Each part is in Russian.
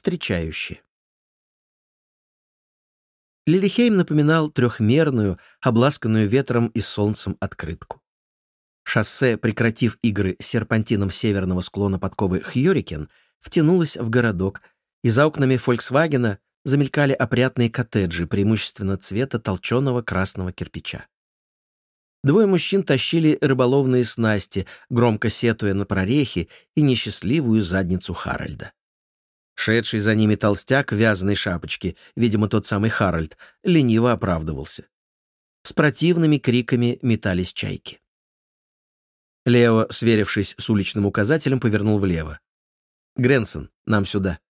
встречающие. Лилихейм напоминал трехмерную, обласканную ветром и солнцем открытку. Шоссе, прекратив игры с серпантином северного склона подковы Хьюрикен, втянулось в городок, и за окнами «Фольксвагена» замелькали опрятные коттеджи, преимущественно цвета толченого красного кирпича. Двое мужчин тащили рыболовные снасти, громко сетуя на прорехи и несчастливую задницу Харальда. Шедший за ними толстяк в вязаной шапочке, видимо, тот самый Харальд, лениво оправдывался. С противными криками метались чайки. Лео, сверившись с уличным указателем, повернул влево. «Гренсон, нам сюда».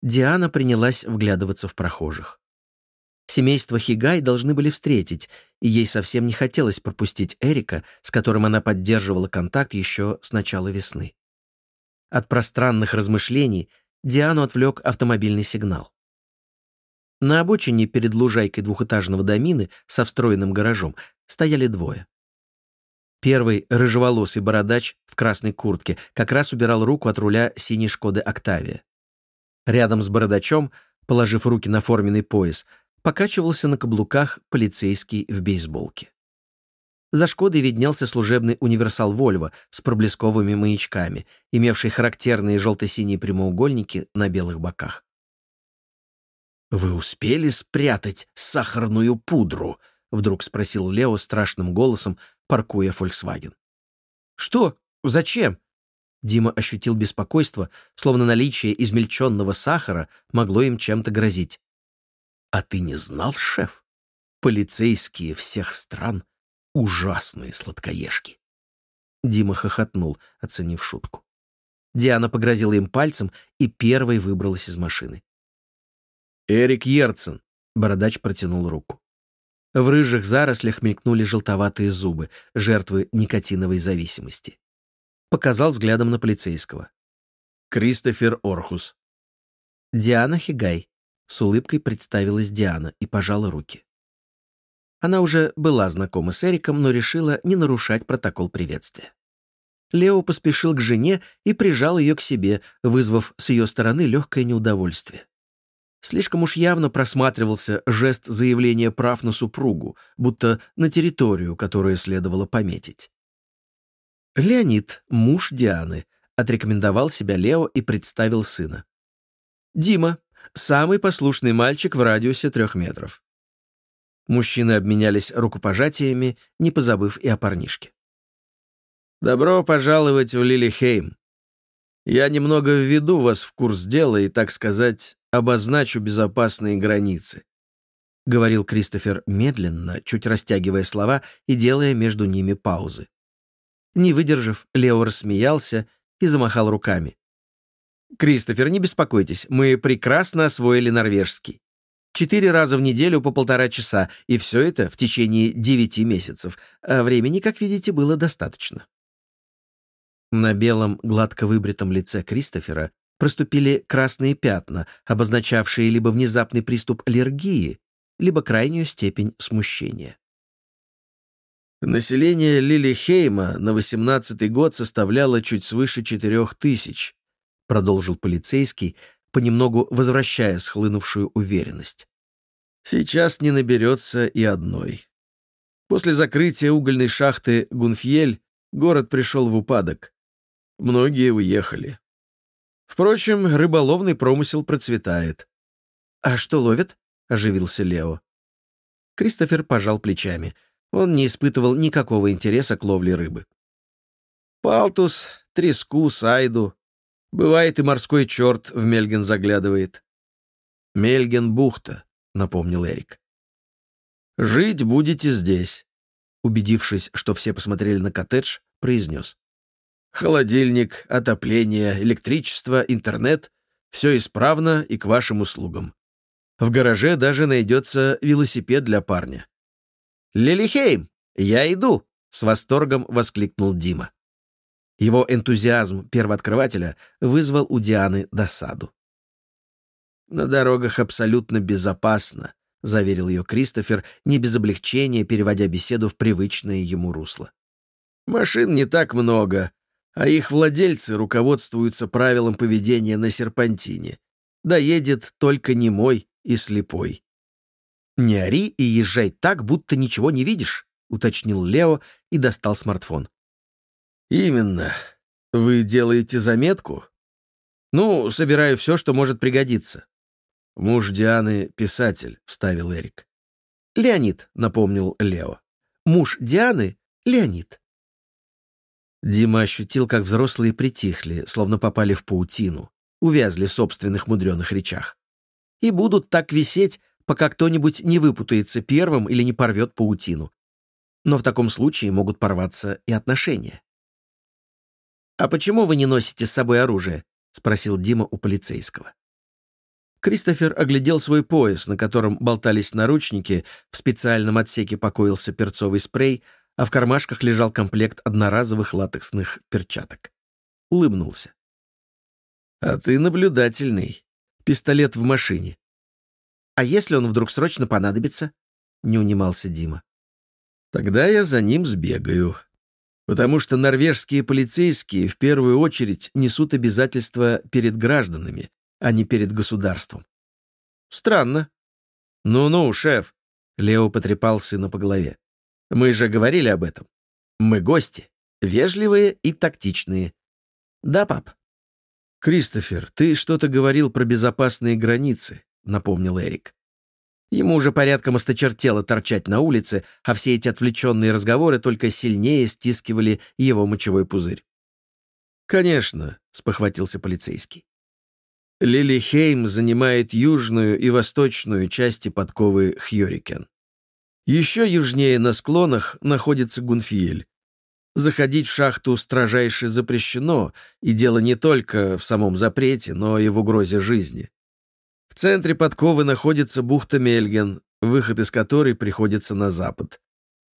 Диана принялась вглядываться в прохожих. Семейство Хигай должны были встретить, и ей совсем не хотелось пропустить Эрика, с которым она поддерживала контакт еще с начала весны. От пространных размышлений Диану отвлек автомобильный сигнал. На обочине перед лужайкой двухэтажного домины со встроенным гаражом стояли двое. Первый, рыжеволосый бородач в красной куртке, как раз убирал руку от руля синей «Шкоды Октавия». Рядом с бородачом, положив руки на форменный пояс, покачивался на каблуках полицейский в бейсболке. За «Шкодой» виднелся служебный универсал «Вольво» с проблесковыми маячками, имевший характерные желто-синие прямоугольники на белых боках. «Вы успели спрятать сахарную пудру?» — вдруг спросил Лео страшным голосом, паркуя «Фольксваген». «Что? Зачем?» Дима ощутил беспокойство, словно наличие измельченного сахара могло им чем-то грозить. «А ты не знал, шеф? Полицейские всех стран — ужасные сладкоежки». Дима хохотнул, оценив шутку. Диана погрозила им пальцем и первой выбралась из машины. «Эрик Ерцен», — бородач протянул руку. В рыжих зарослях мелькнули желтоватые зубы, жертвы никотиновой зависимости. Показал взглядом на полицейского. «Кристофер Орхус». «Диана Хигай», — с улыбкой представилась Диана и пожала руки. Она уже была знакома с Эриком, но решила не нарушать протокол приветствия. Лео поспешил к жене и прижал ее к себе, вызвав с ее стороны легкое неудовольствие. Слишком уж явно просматривался жест заявления прав на супругу, будто на территорию, которую следовало пометить. Леонид, муж Дианы, отрекомендовал себя Лео и представил сына. Дима, самый послушный мальчик в радиусе трех метров. Мужчины обменялись рукопожатиями, не позабыв и о парнишке. «Добро пожаловать в Лилихейм. Я немного введу вас в курс дела и, так сказать, обозначу безопасные границы», — говорил Кристофер медленно, чуть растягивая слова и делая между ними паузы. Не выдержав, Лео рассмеялся и замахал руками. «Кристофер, не беспокойтесь, мы прекрасно освоили норвежский. Четыре раза в неделю по полтора часа, и все это в течение девяти месяцев. А времени, как видите, было достаточно». На белом, гладко выбритом лице Кристофера проступили красные пятна, обозначавшие либо внезапный приступ аллергии, либо крайнюю степень смущения. Население Лилихейма на 18-й год составляло чуть свыше четырех тысяч, продолжил полицейский, понемногу возвращая схлынувшую уверенность. Сейчас не наберется и одной. После закрытия угольной шахты Гунфьель город пришел в упадок. Многие уехали. Впрочем, рыболовный промысел процветает. «А что ловят?» — оживился Лео. Кристофер пожал плечами. Он не испытывал никакого интереса к ловле рыбы. «Палтус, треску, сайду. Бывает и морской черт в Мельген заглядывает». «Мельген-бухта», — напомнил Эрик. «Жить будете здесь», — убедившись, что все посмотрели на коттедж, произнес. Холодильник, отопление, электричество, интернет — все исправно и к вашим услугам. В гараже даже найдется велосипед для парня. «Лилихейм, я иду!» — с восторгом воскликнул Дима. Его энтузиазм первооткрывателя вызвал у Дианы досаду. «На дорогах абсолютно безопасно», — заверил ее Кристофер, не без облегчения переводя беседу в привычное ему русло. «Машин не так много, а их владельцы руководствуются правилом поведения на серпантине. Доедет только немой и слепой. «Не ори и езжай так, будто ничего не видишь», — уточнил Лео и достал смартфон. «Именно. Вы делаете заметку?» «Ну, собираю все, что может пригодиться». «Муж Дианы — писатель», — вставил Эрик. «Леонид», — напомнил Лео. «Муж Дианы — Леонид». Дима ощутил, как взрослые притихли, словно попали в паутину, увязли в собственных мудреных речах. И будут так висеть, пока кто-нибудь не выпутается первым или не порвет паутину. Но в таком случае могут порваться и отношения. «А почему вы не носите с собой оружие?» — спросил Дима у полицейского. Кристофер оглядел свой пояс, на котором болтались наручники, в специальном отсеке покоился перцовый спрей, а в кармашках лежал комплект одноразовых латексных перчаток. Улыбнулся. «А ты наблюдательный. Пистолет в машине. А если он вдруг срочно понадобится?» — не унимался Дима. «Тогда я за ним сбегаю. Потому что норвежские полицейские в первую очередь несут обязательства перед гражданами, а не перед государством». «Странно». «Ну-ну, шеф», — Лео потрепал сына по голове. «Мы же говорили об этом. Мы гости, вежливые и тактичные». «Да, пап». «Кристофер, ты что-то говорил про безопасные границы напомнил Эрик. Ему уже порядком осточертело торчать на улице, а все эти отвлеченные разговоры только сильнее стискивали его мочевой пузырь. «Конечно», — спохватился полицейский. Лилихейм занимает южную и восточную части подковы Хьюрикен. Еще южнее на склонах находится Гунфиель. Заходить в шахту строжайше запрещено, и дело не только в самом запрете, но и в угрозе жизни. В центре подковы находится бухта Мельген, выход из которой приходится на запад.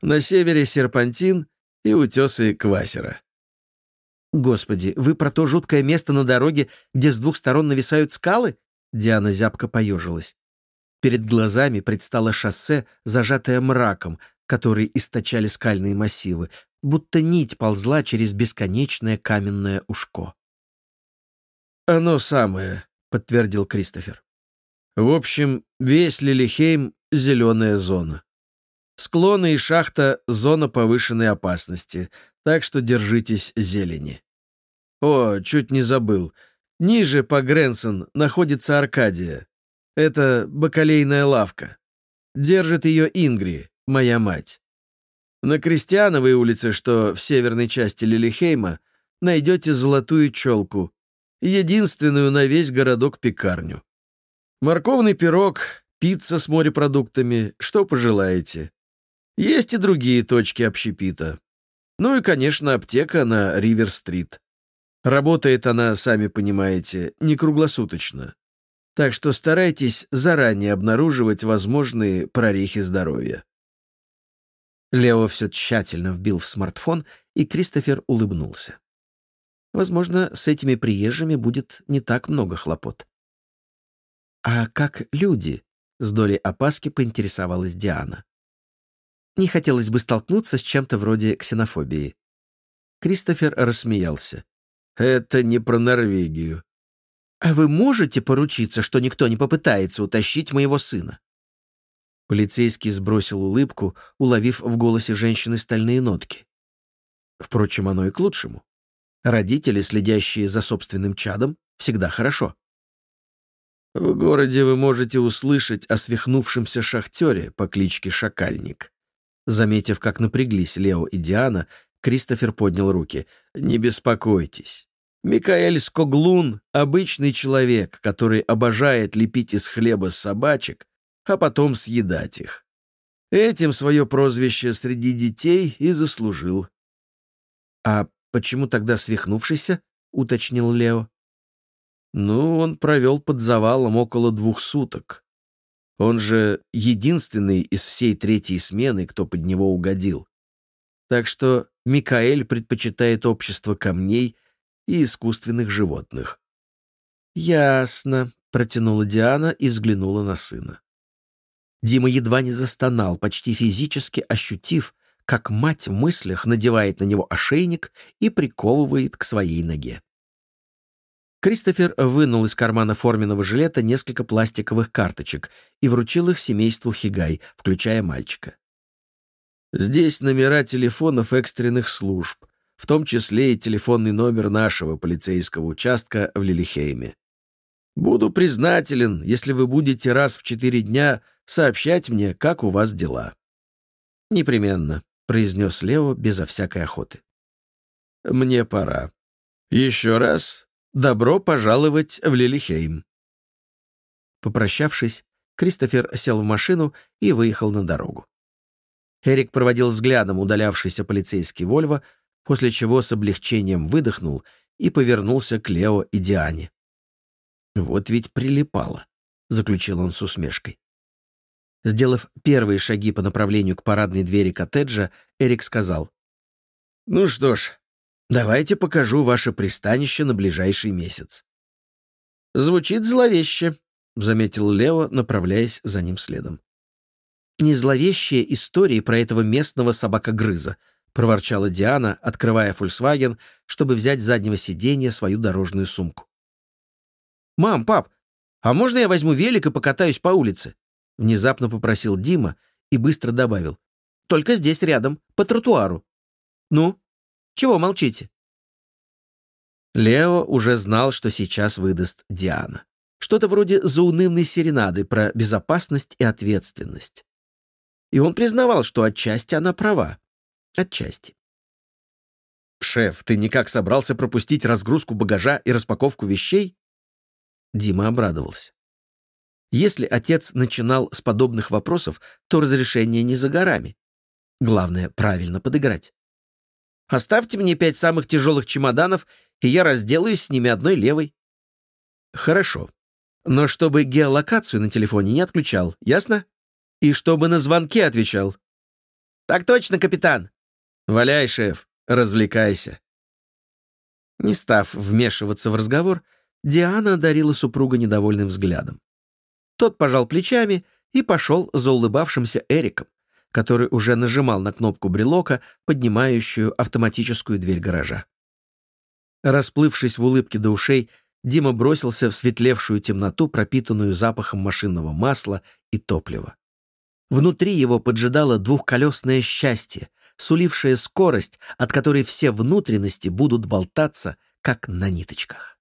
На севере серпантин и утесы Квасера. «Господи, вы про то жуткое место на дороге, где с двух сторон нависают скалы?» Диана зябко поежилась. Перед глазами предстало шоссе, зажатое мраком, который источали скальные массивы, будто нить ползла через бесконечное каменное ушко. «Оно самое», — подтвердил Кристофер. В общем, весь Лилихейм — зеленая зона. Склоны и шахта — зона повышенной опасности, так что держитесь зелени. О, чуть не забыл. Ниже по Гренсон находится Аркадия. Это бакалейная лавка. Держит ее Ингри, моя мать. На Крестьяновой улице, что в северной части Лилихейма, найдете золотую челку, единственную на весь городок пекарню. Морковный пирог, пицца с морепродуктами, что пожелаете. Есть и другие точки общепита. Ну и, конечно, аптека на Ривер-стрит. Работает она, сами понимаете, не круглосуточно. Так что старайтесь заранее обнаруживать возможные прорехи здоровья. Лео все тщательно вбил в смартфон, и Кристофер улыбнулся. Возможно, с этими приезжими будет не так много хлопот. «А как люди?» — с долей опаски поинтересовалась Диана. Не хотелось бы столкнуться с чем-то вроде ксенофобии. Кристофер рассмеялся. «Это не про Норвегию». «А вы можете поручиться, что никто не попытается утащить моего сына?» Полицейский сбросил улыбку, уловив в голосе женщины стальные нотки. Впрочем, оно и к лучшему. Родители, следящие за собственным чадом, всегда хорошо. В городе вы можете услышать о свихнувшемся шахтере по кличке Шакальник. Заметив, как напряглись Лео и Диана, Кристофер поднял руки. «Не беспокойтесь. Микаэль Скоглун — обычный человек, который обожает лепить из хлеба собачек, а потом съедать их. Этим свое прозвище среди детей и заслужил». «А почему тогда свихнувшийся?» — уточнил Лео. Ну, он провел под завалом около двух суток. Он же единственный из всей третьей смены, кто под него угодил. Так что Микаэль предпочитает общество камней и искусственных животных. «Ясно», — протянула Диана и взглянула на сына. Дима едва не застонал, почти физически ощутив, как мать в мыслях надевает на него ошейник и приковывает к своей ноге. Кристофер вынул из кармана форменного жилета несколько пластиковых карточек и вручил их семейству Хигай, включая мальчика. «Здесь номера телефонов экстренных служб, в том числе и телефонный номер нашего полицейского участка в Лилихейме. Буду признателен, если вы будете раз в четыре дня сообщать мне, как у вас дела». «Непременно», — произнес Лео безо всякой охоты. «Мне пора. Еще раз добро пожаловать в Лилихейм». Попрощавшись, Кристофер сел в машину и выехал на дорогу. Эрик проводил взглядом удалявшийся полицейский Вольво, после чего с облегчением выдохнул и повернулся к Лео и Диане. «Вот ведь прилипало», — заключил он с усмешкой. Сделав первые шаги по направлению к парадной двери коттеджа, Эрик сказал. «Ну что ж, давайте покажу ваше пристанище на ближайший месяц». «Звучит зловеще», — заметил Лео, направляясь за ним следом. «Не зловещие истории про этого местного собакогрыза», — проворчала Диана, открывая «Фольксваген», чтобы взять с заднего сиденья свою дорожную сумку. «Мам, пап, а можно я возьму велик и покатаюсь по улице?» Внезапно попросил Дима и быстро добавил. «Только здесь рядом, по тротуару». «Ну, чего молчите?» Лео уже знал, что сейчас выдаст Диана. Что-то вроде заунывной серенады про безопасность и ответственность. И он признавал, что отчасти она права. Отчасти. «Шеф, ты никак собрался пропустить разгрузку багажа и распаковку вещей?» Дима обрадовался. Если отец начинал с подобных вопросов, то разрешение не за горами. Главное — правильно подыграть. «Оставьте мне пять самых тяжелых чемоданов, и я разделаюсь с ними одной левой». «Хорошо. Но чтобы геолокацию на телефоне не отключал, ясно? И чтобы на звонки отвечал». «Так точно, капитан!» «Валяй, шеф, развлекайся». Не став вмешиваться в разговор, Диана одарила супруга недовольным взглядом. Тот пожал плечами и пошел за улыбавшимся Эриком, который уже нажимал на кнопку брелока, поднимающую автоматическую дверь гаража. Расплывшись в улыбке до ушей, Дима бросился в светлевшую темноту, пропитанную запахом машинного масла и топлива. Внутри его поджидало двухколесное счастье, сулившее скорость, от которой все внутренности будут болтаться, как на ниточках.